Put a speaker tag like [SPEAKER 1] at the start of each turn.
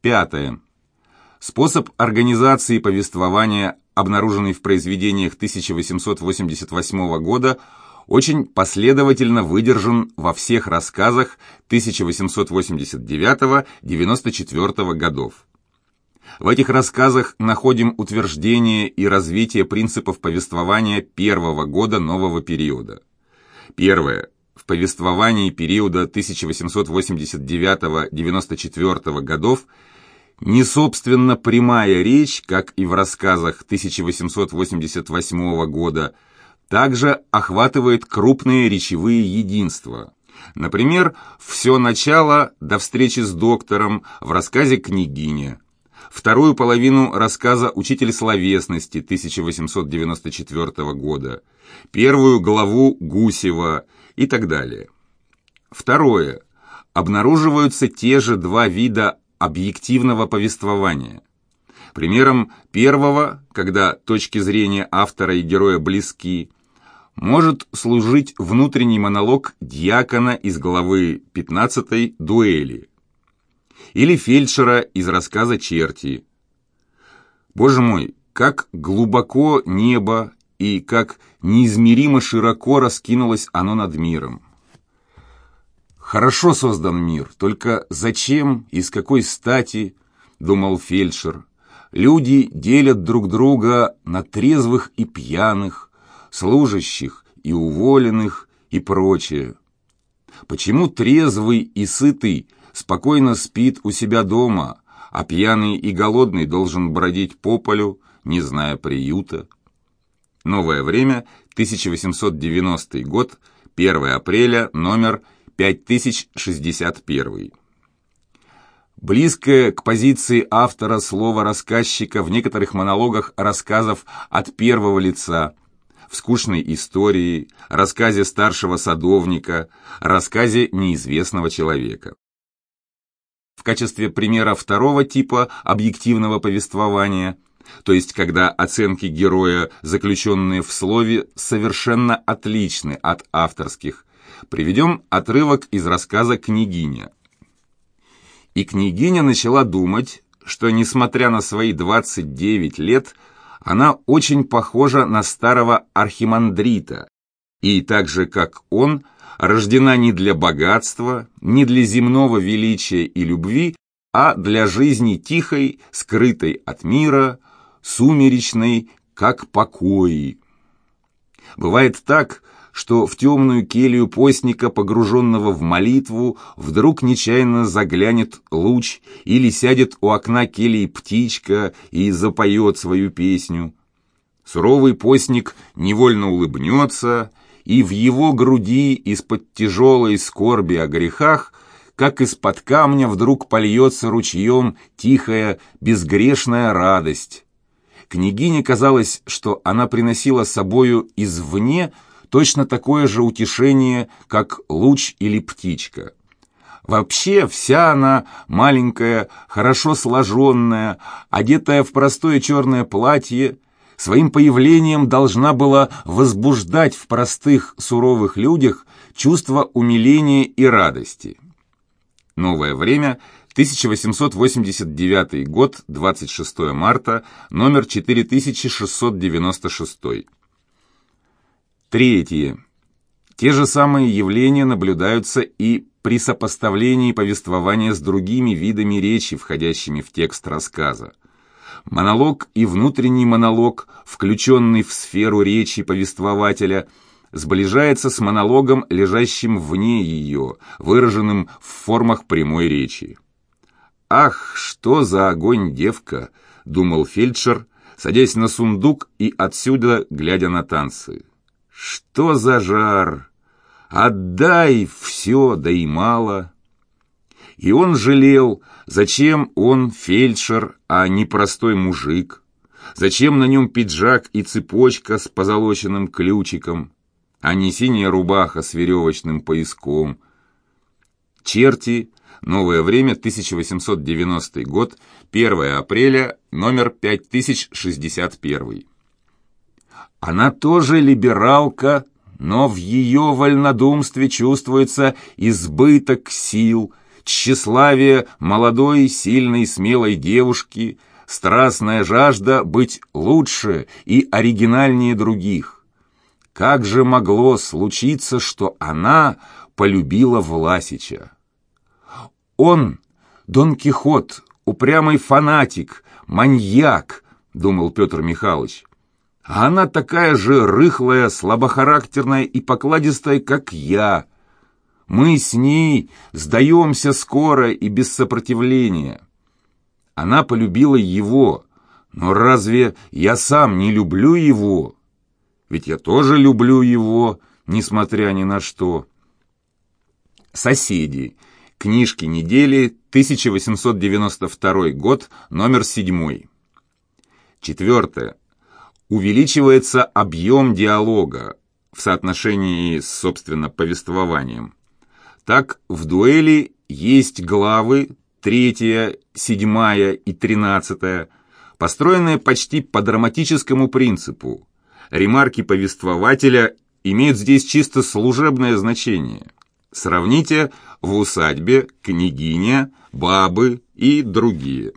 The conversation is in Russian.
[SPEAKER 1] Пятое. Способ организации повествования, обнаруженный в произведениях 1888 года, очень последовательно выдержан во всех рассказах 1889-94 годов. В этих рассказах находим утверждение и развитие принципов повествования первого года нового периода. Первое. В повествовании периода 1889-94 годов не собственно прямая речь, как и в рассказах 1888 года, также охватывает крупные речевые единства. Например, «Все начало до встречи с доктором» в рассказе «Княгиня», вторую половину рассказа «Учитель словесности» 1894 года, первую главу Гусева и так далее. Второе. Обнаруживаются те же два вида объективного повествования. Примером первого, когда точки зрения автора и героя близки, может служить внутренний монолог дьякона из главы 15 «Дуэли», или фельдшера из рассказа «Черти». Боже мой, как глубоко небо и как неизмеримо широко раскинулось оно над миром. Хорошо создан мир, только зачем и с какой стати, думал фельдшер, люди делят друг друга на трезвых и пьяных, служащих и уволенных и прочее. Почему трезвый и сытый спокойно спит у себя дома, а пьяный и голодный должен бродить по полю, не зная приюта? Новое время, 1890 год, 1 апреля, номер 5061. Близкое к позиции автора слово рассказчика в некоторых монологах рассказов от первого лица, в скучной истории, рассказе старшего садовника, рассказе неизвестного человека. В качестве примера второго типа объективного повествования, то есть когда оценки героя, заключенные в слове, совершенно отличны от авторских, приведем отрывок из рассказа «Княгиня». И княгиня начала думать, что, несмотря на свои 29 лет, она очень похожа на старого архимандрита, и так же, как он, рождена не для богатства, не для земного величия и любви, а для жизни тихой, скрытой от мира, сумеречной, как покои. Бывает так, что в темную келью постника, погруженного в молитву, вдруг нечаянно заглянет луч или сядет у окна кельи птичка и запоет свою песню. Суровый постник невольно улыбнется, и в его груди из-под тяжелой скорби о грехах, как из-под камня вдруг польется ручьем тихая, безгрешная радость. Княгине казалось, что она приносила собою извне точно такое же утешение, как луч или птичка. Вообще вся она маленькая, хорошо сложенная, одетая в простое черное платье, своим появлением должна была возбуждать в простых суровых людях чувство умиления и радости. Новое время, 1889 год, 26 марта, номер 4696. Третье. Те же самые явления наблюдаются и при сопоставлении повествования с другими видами речи, входящими в текст рассказа. Монолог и внутренний монолог, включенный в сферу речи повествователя, сближается с монологом, лежащим вне ее, выраженным в формах прямой речи. «Ах, что за огонь, девка!» — думал фельдшер, садясь на сундук и отсюда глядя на танцы. «Что за жар! Отдай все, да и мало!» И он жалел, зачем он фельдшер, а не простой мужик. Зачем на нем пиджак и цепочка с позолоченным ключиком, а не синяя рубаха с веревочным пояском. Черти. Новое время, 1890 год, 1 апреля, номер 5061. Она тоже либералка, но в ее вольнодумстве чувствуется избыток сил – тщеславие молодой, сильной, смелой девушки, страстная жажда быть лучше и оригинальнее других. Как же могло случиться, что она полюбила Власича? Он, Дон Кихот, упрямый фанатик, маньяк, думал Петр Михайлович. А она такая же рыхлая, слабохарактерная и покладистая, как я. Мы с ней сдаемся скоро и без сопротивления. Она полюбила его, но разве я сам не люблю его? Ведь я тоже люблю его, несмотря ни на что. Соседи. Книжки недели, 1892 год, номер 7. Четвертое. Увеличивается объем диалога в соотношении с, собственно, повествованием. Так, в дуэли есть главы, третья, седьмая и тринадцатая, построенные почти по драматическому принципу. Ремарки повествователя имеют здесь чисто служебное значение – Сравните в усадьбе, княгиня, бабы и другие.